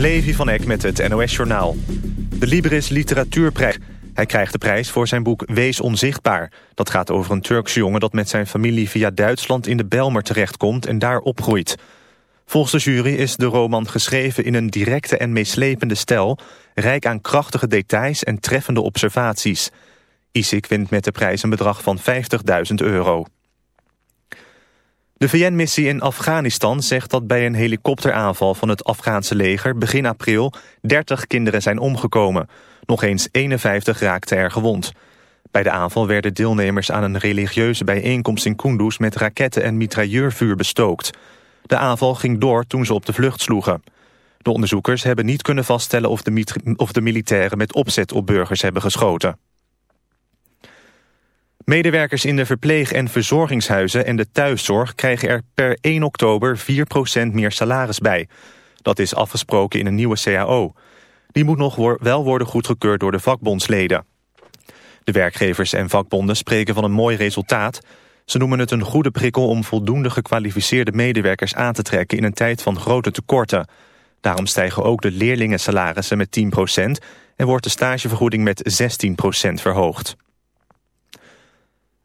Levi van Eck met het NOS-journaal. De Libris Literatuurprijs. Hij krijgt de prijs voor zijn boek Wees Onzichtbaar. Dat gaat over een Turkse jongen dat met zijn familie via Duitsland in de Belmer terechtkomt en daar opgroeit. Volgens de jury is de roman geschreven in een directe en meeslepende stijl... rijk aan krachtige details en treffende observaties. Isik wint met de prijs een bedrag van 50.000 euro. De VN-missie in Afghanistan zegt dat bij een helikopteraanval van het Afghaanse leger begin april 30 kinderen zijn omgekomen. Nog eens 51 raakten er gewond. Bij de aanval werden deelnemers aan een religieuze bijeenkomst in Kunduz met raketten en mitrailleurvuur bestookt. De aanval ging door toen ze op de vlucht sloegen. De onderzoekers hebben niet kunnen vaststellen of de, of de militairen met opzet op burgers hebben geschoten. Medewerkers in de verpleeg- en verzorgingshuizen en de thuiszorg krijgen er per 1 oktober 4% meer salaris bij. Dat is afgesproken in een nieuwe CAO. Die moet nog wel worden goedgekeurd door de vakbondsleden. De werkgevers en vakbonden spreken van een mooi resultaat. Ze noemen het een goede prikkel om voldoende gekwalificeerde medewerkers aan te trekken in een tijd van grote tekorten. Daarom stijgen ook de leerlingensalarissen met 10% en wordt de stagevergoeding met 16% verhoogd.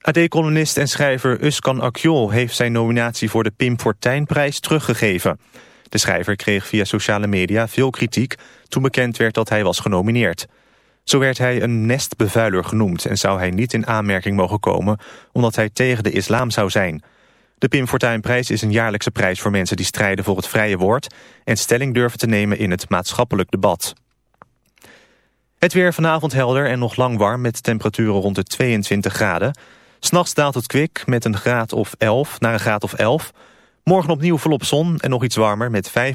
AD-columnist en schrijver Uskan Akjol heeft zijn nominatie voor de Pim Fortuynprijs teruggegeven. De schrijver kreeg via sociale media veel kritiek toen bekend werd dat hij was genomineerd. Zo werd hij een nestbevuiler genoemd en zou hij niet in aanmerking mogen komen omdat hij tegen de islam zou zijn. De Pim Fortuynprijs is een jaarlijkse prijs voor mensen die strijden voor het vrije woord en stelling durven te nemen in het maatschappelijk debat. Het weer vanavond helder en nog lang warm met temperaturen rond de 22 graden. S'nachts daalt het kwik met een graad of 11 naar een graad of 11. Morgen opnieuw volop zon en nog iets warmer met 5.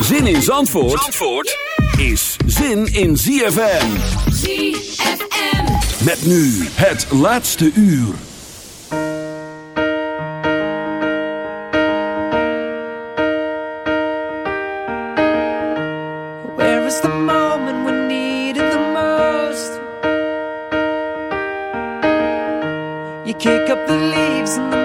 Zin in Zandvoort, Zandvoort is zin in ZFM. ZFM. Met nu het laatste uur. Kick up the leaves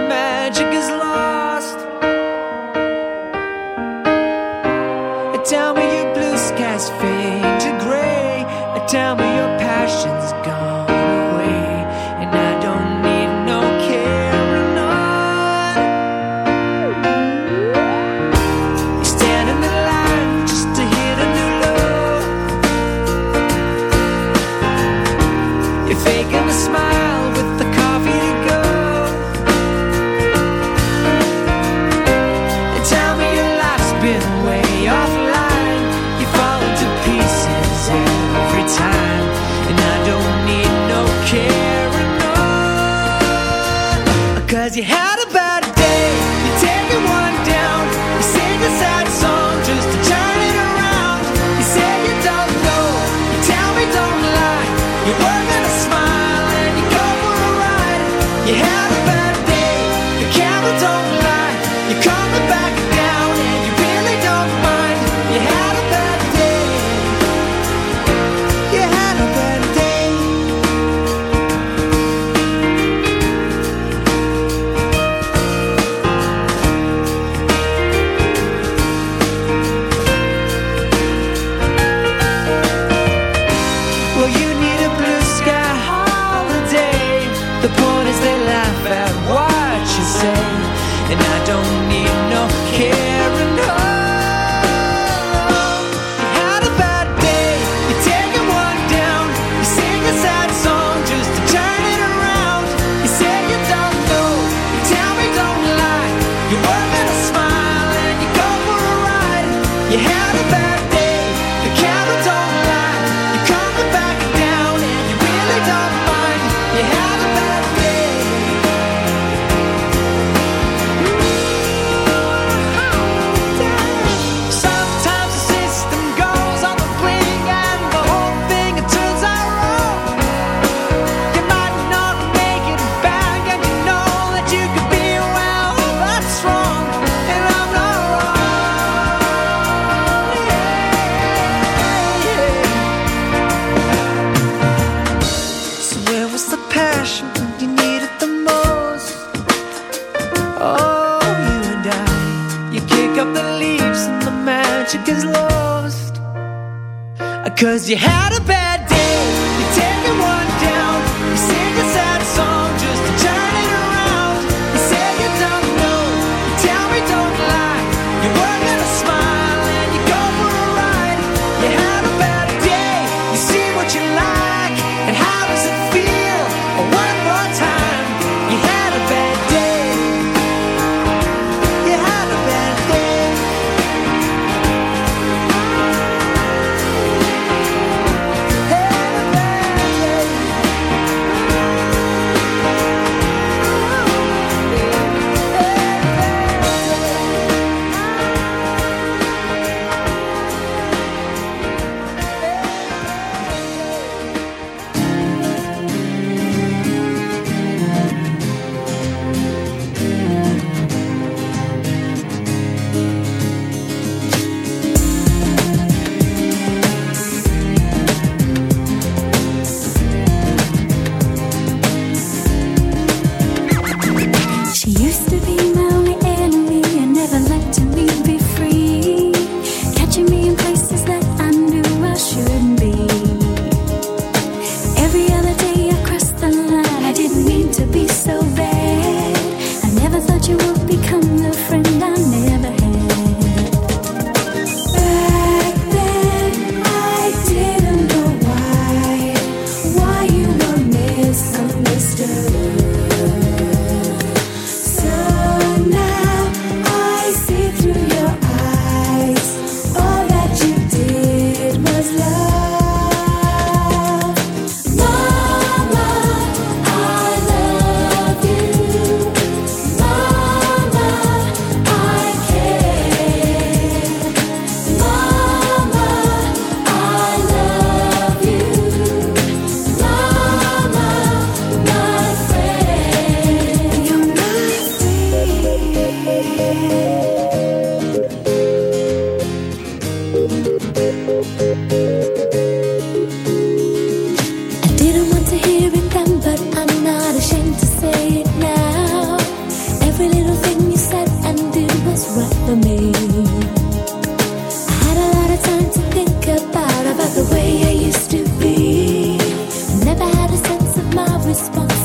Never had a sense of my response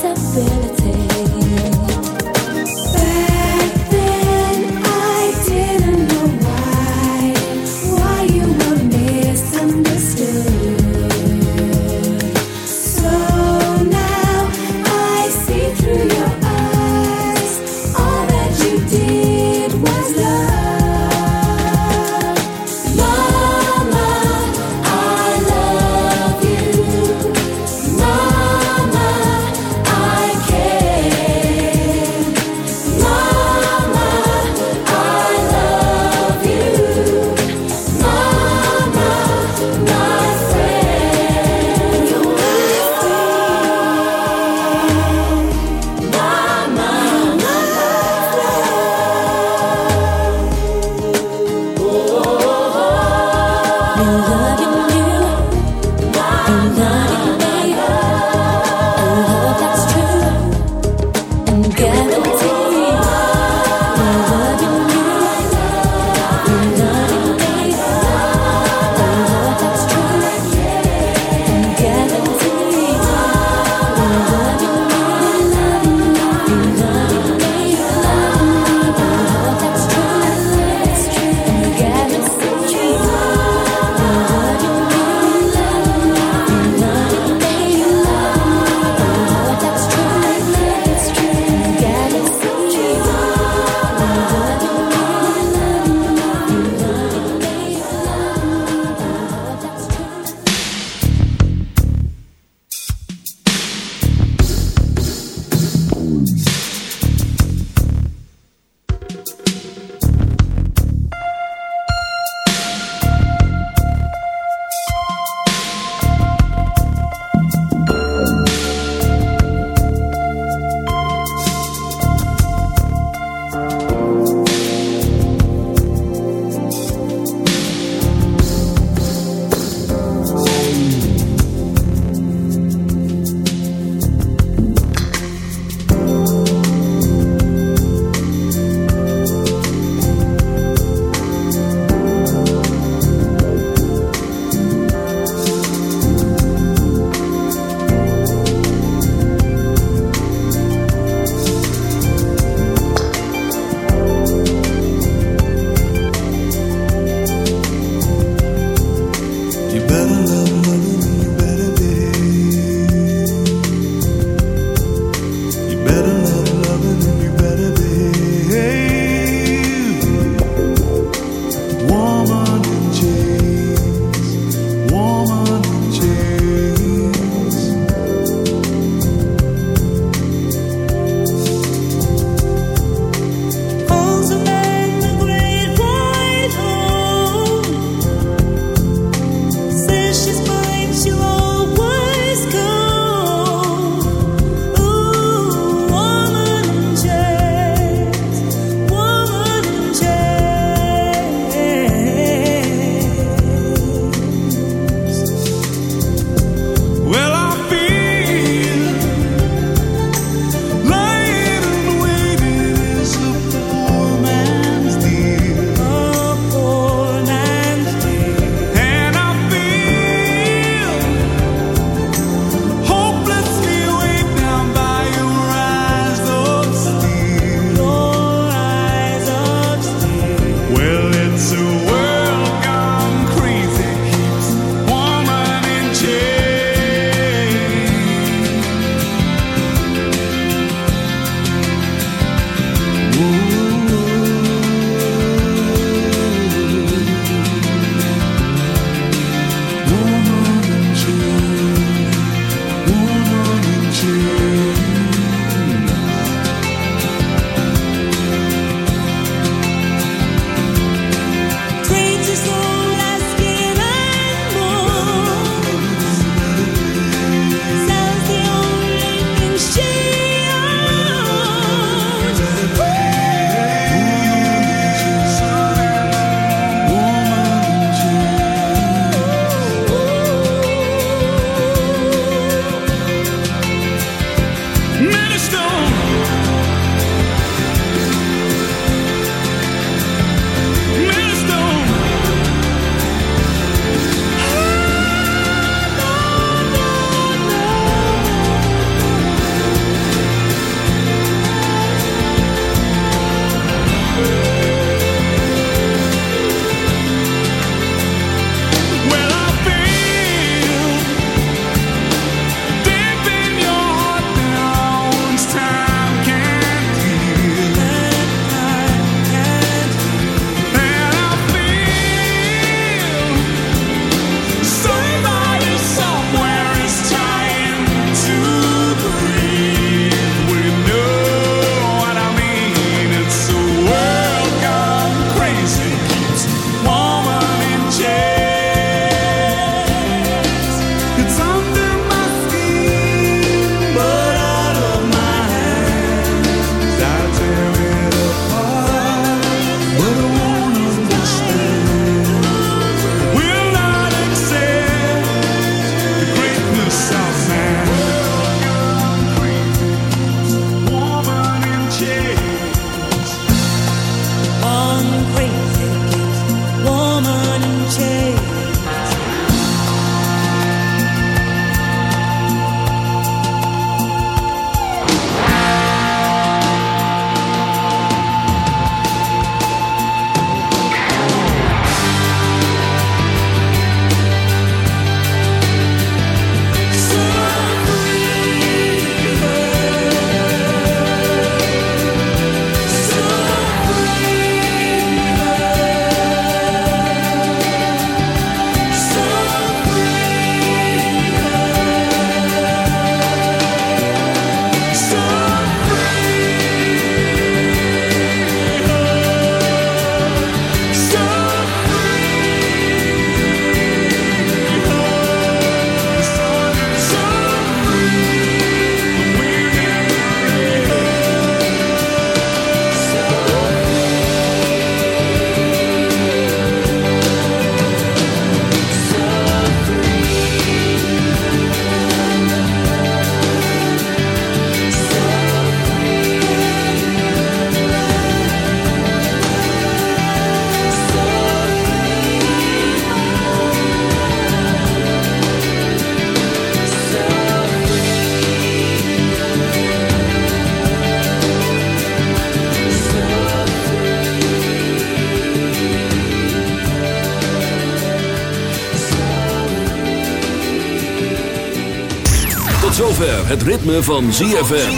zover het ritme van ZFM.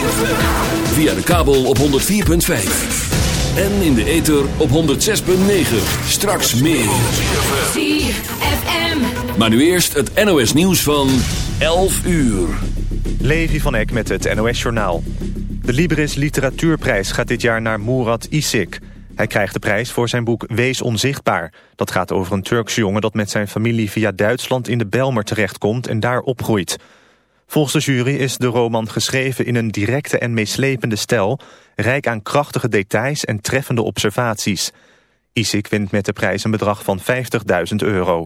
Via de kabel op 104.5. En in de ether op 106.9. Straks meer. ZFM. Maar nu eerst het NOS nieuws van 11 uur. Levi van Eck met het NOS-journaal. De Libris Literatuurprijs gaat dit jaar naar Murat Isik. Hij krijgt de prijs voor zijn boek Wees Onzichtbaar. Dat gaat over een Turkse jongen dat met zijn familie via Duitsland in de Belmer terechtkomt en daar opgroeit. Volgens de jury is de roman geschreven in een directe en meeslepende stijl... rijk aan krachtige details en treffende observaties. Isik wint met de prijs een bedrag van 50.000 euro.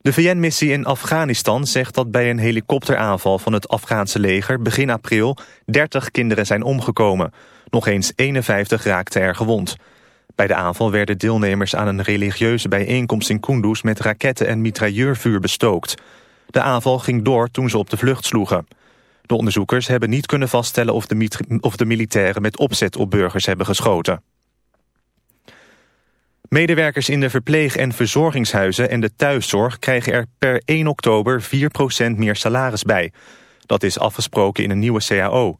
De VN-missie in Afghanistan zegt dat bij een helikopteraanval van het Afghaanse leger begin april 30 kinderen zijn omgekomen. Nog eens 51 raakten er gewond. Bij de aanval werden deelnemers aan een religieuze bijeenkomst in Kunduz met raketten en mitrailleurvuur bestookt. De aanval ging door toen ze op de vlucht sloegen. De onderzoekers hebben niet kunnen vaststellen of de, of de militairen met opzet op burgers hebben geschoten. Medewerkers in de verpleeg- en verzorgingshuizen en de thuiszorg krijgen er per 1 oktober 4% meer salaris bij. Dat is afgesproken in een nieuwe CAO.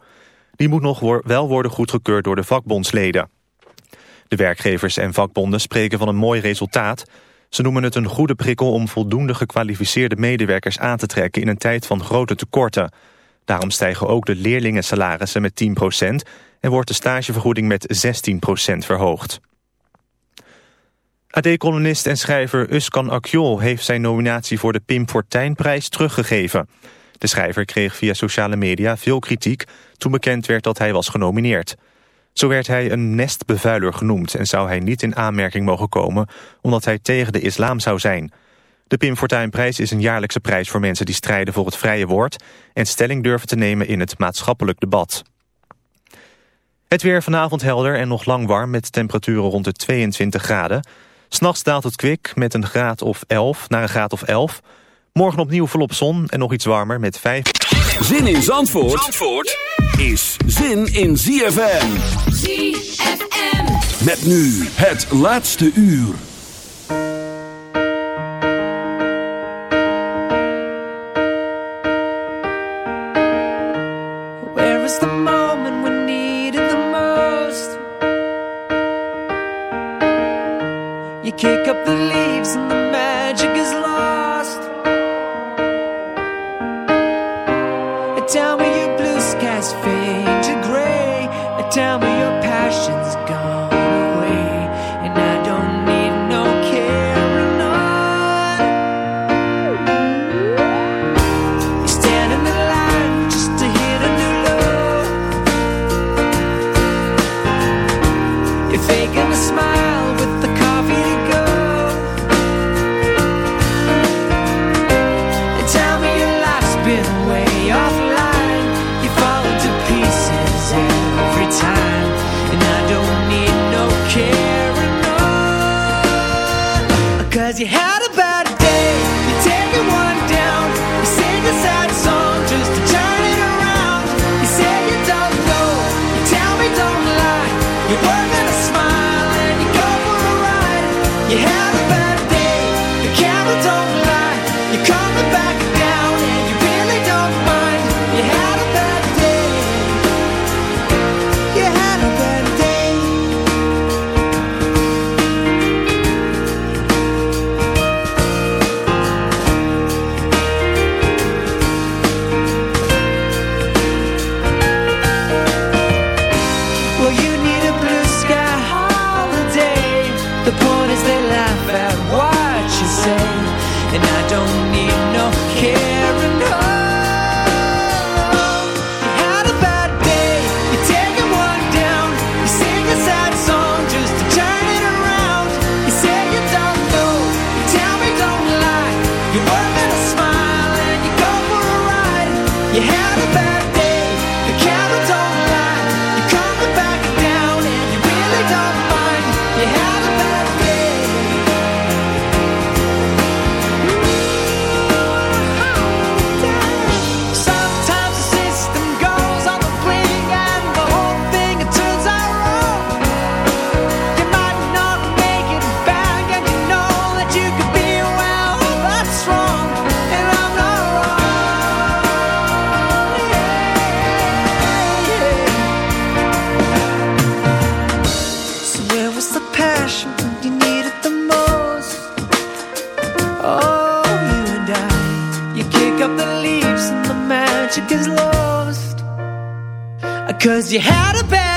Die moet nog wel worden goedgekeurd door de vakbondsleden. De werkgevers en vakbonden spreken van een mooi resultaat. Ze noemen het een goede prikkel om voldoende gekwalificeerde medewerkers aan te trekken in een tijd van grote tekorten. Daarom stijgen ook de leerlingensalarissen met 10% en wordt de stagevergoeding met 16% verhoogd. AD-columnist en schrijver Uskan Akjol heeft zijn nominatie voor de Pim Fortuynprijs teruggegeven. De schrijver kreeg via sociale media veel kritiek toen bekend werd dat hij was genomineerd. Zo werd hij een nestbevuiler genoemd en zou hij niet in aanmerking mogen komen omdat hij tegen de islam zou zijn. De Pim Fortuynprijs is een jaarlijkse prijs voor mensen die strijden voor het vrije woord en stelling durven te nemen in het maatschappelijk debat. Het weer vanavond helder en nog lang warm met temperaturen rond de 22 graden. S'nachts daalt het kwik met een graad of 11 naar een graad of 11. Morgen opnieuw volop zon en nog iets warmer met 5. Zin in Zandvoort, Zandvoort is zin in ZFM. ZFM. Met nu het laatste uur. Where is the moment we need it the most? You kick up the leaves and the Cause you had a bad Cause you had a bad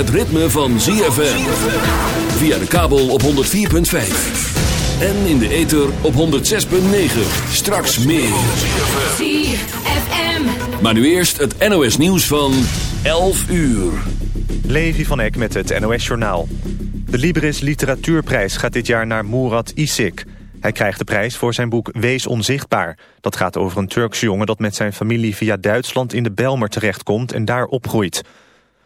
het ritme van ZFM. Via de kabel op 104.5. En in de ether op 106.9. Straks meer. ZFM. Maar nu eerst het NOS nieuws van 11 uur. Levi van Eck met het NOS-journaal. De Libris Literatuurprijs gaat dit jaar naar Murat Isik. Hij krijgt de prijs voor zijn boek Wees Onzichtbaar. Dat gaat over een Turkse jongen dat met zijn familie via Duitsland in de Belmer terechtkomt en daar opgroeit.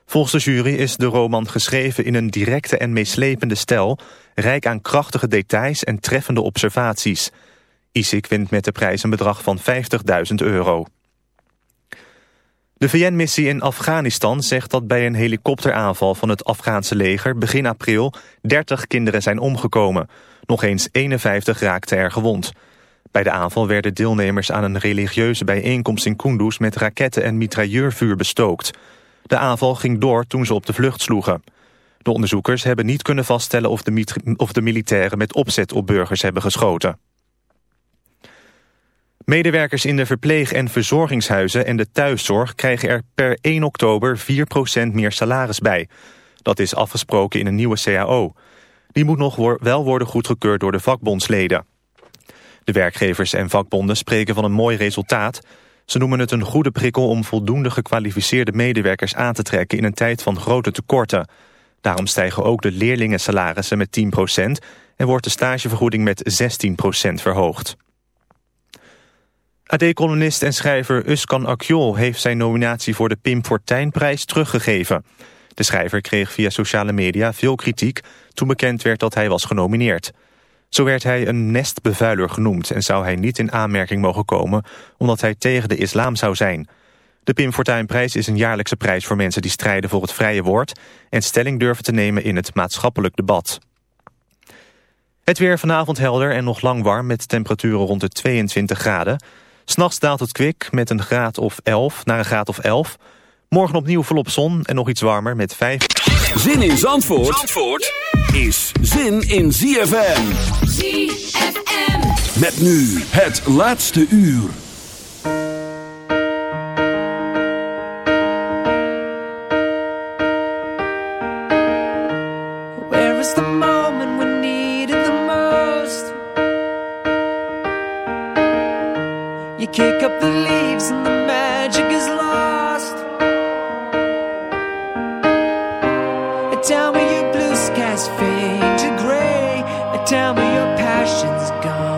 Volgens de jury is de roman geschreven in een directe en meeslepende stijl... rijk aan krachtige details en treffende observaties. Isik wint met de prijs een bedrag van 50.000 euro. De VN-missie in Afghanistan zegt dat bij een helikopteraanval van het Afghaanse leger begin april 30 kinderen zijn omgekomen. Nog eens 51 raakten er gewond. Bij de aanval werden deelnemers aan een religieuze bijeenkomst in Kunduz met raketten en mitrailleurvuur bestookt. De aanval ging door toen ze op de vlucht sloegen. De onderzoekers hebben niet kunnen vaststellen of de, of de militairen met opzet op burgers hebben geschoten. Medewerkers in de verpleeg- en verzorgingshuizen en de thuiszorg krijgen er per 1 oktober 4% meer salaris bij. Dat is afgesproken in een nieuwe CAO. Die moet nog wel worden goedgekeurd door de vakbondsleden. De werkgevers en vakbonden spreken van een mooi resultaat. Ze noemen het een goede prikkel om voldoende gekwalificeerde medewerkers aan te trekken in een tijd van grote tekorten. Daarom stijgen ook de leerlingensalarissen met 10% en wordt de stagevergoeding met 16% verhoogd. AD-columnist en schrijver Uskan Akjol heeft zijn nominatie voor de Pim Fortuynprijs teruggegeven. De schrijver kreeg via sociale media veel kritiek toen bekend werd dat hij was genomineerd. Zo werd hij een nestbevuiler genoemd en zou hij niet in aanmerking mogen komen omdat hij tegen de islam zou zijn. De Pim Fortuynprijs is een jaarlijkse prijs voor mensen die strijden voor het vrije woord en stelling durven te nemen in het maatschappelijk debat. Het weer vanavond helder en nog lang warm met temperaturen rond de 22 graden. S'nachts daalt het kwik met een graad of 11 naar een graad of 11. Morgen opnieuw volop zon en nog iets warmer met 5. Zin in Zandvoort, Zandvoort is zin in ZFM. ZFM. Met nu het laatste uur. Where is the moment we need it the most? You kick up the leaves and the Tell me your passion's gone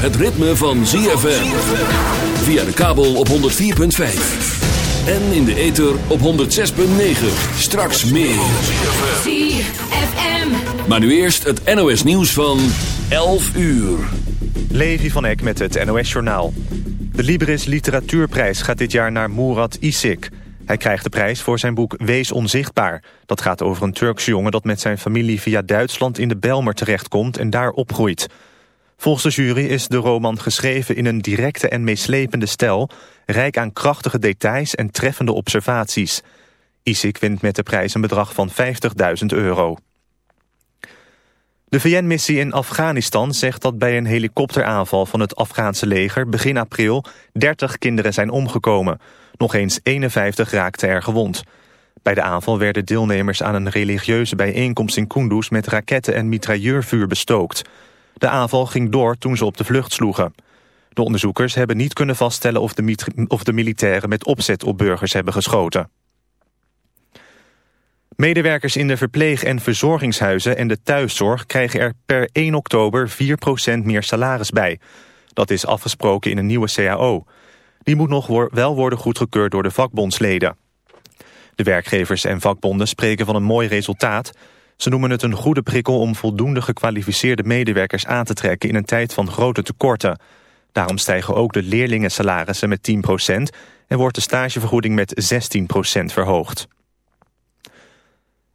het ritme van ZFM. Via de kabel op 104.5. En in de ether op 106.9. Straks meer. ZFM. Maar nu eerst het NOS nieuws van 11 uur. Levi van Eck met het NOS-journaal. De Libris Literatuurprijs gaat dit jaar naar Murat Isik. Hij krijgt de prijs voor zijn boek Wees Onzichtbaar. Dat gaat over een Turkse jongen dat met zijn familie via Duitsland in de Belmer terechtkomt en daar opgroeit. Volgens de jury is de roman geschreven in een directe en meeslepende stijl... rijk aan krachtige details en treffende observaties. Isik wint met de prijs een bedrag van 50.000 euro. De VN-missie in Afghanistan zegt dat bij een helikopteraanval van het Afghaanse leger begin april 30 kinderen zijn omgekomen. Nog eens 51 raakten er gewond. Bij de aanval werden deelnemers aan een religieuze bijeenkomst in Kunduz met raketten en mitrailleurvuur bestookt. De aanval ging door toen ze op de vlucht sloegen. De onderzoekers hebben niet kunnen vaststellen of de, of de militairen met opzet op burgers hebben geschoten. Medewerkers in de verpleeg- en verzorgingshuizen en de thuiszorg krijgen er per 1 oktober 4% meer salaris bij. Dat is afgesproken in een nieuwe CAO. Die moet nog wel worden goedgekeurd door de vakbondsleden. De werkgevers en vakbonden spreken van een mooi resultaat. Ze noemen het een goede prikkel om voldoende gekwalificeerde medewerkers aan te trekken in een tijd van grote tekorten. Daarom stijgen ook de leerlingensalarissen met 10% en wordt de stagevergoeding met 16% verhoogd.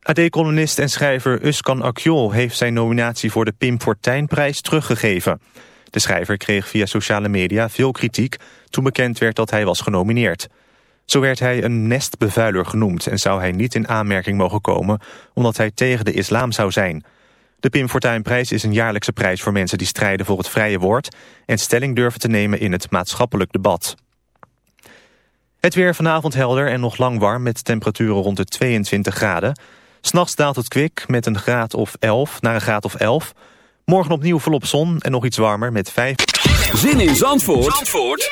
AD-columnist en schrijver Uskan Akjol heeft zijn nominatie voor de Pim Fortuynprijs teruggegeven. De schrijver kreeg via sociale media veel kritiek toen bekend werd dat hij was genomineerd. Zo werd hij een nestbevuiler genoemd en zou hij niet in aanmerking mogen komen omdat hij tegen de islam zou zijn. De Pim Fortuynprijs is een jaarlijkse prijs voor mensen die strijden voor het vrije woord en stelling durven te nemen in het maatschappelijk debat. Het weer vanavond helder en nog lang warm met temperaturen rond de 22 graden. S'nachts daalt het kwik met een graad of 11 naar een graad of 11. Morgen opnieuw volop zon en nog iets warmer met 5. Zin in Zandvoort, Zandvoort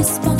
response.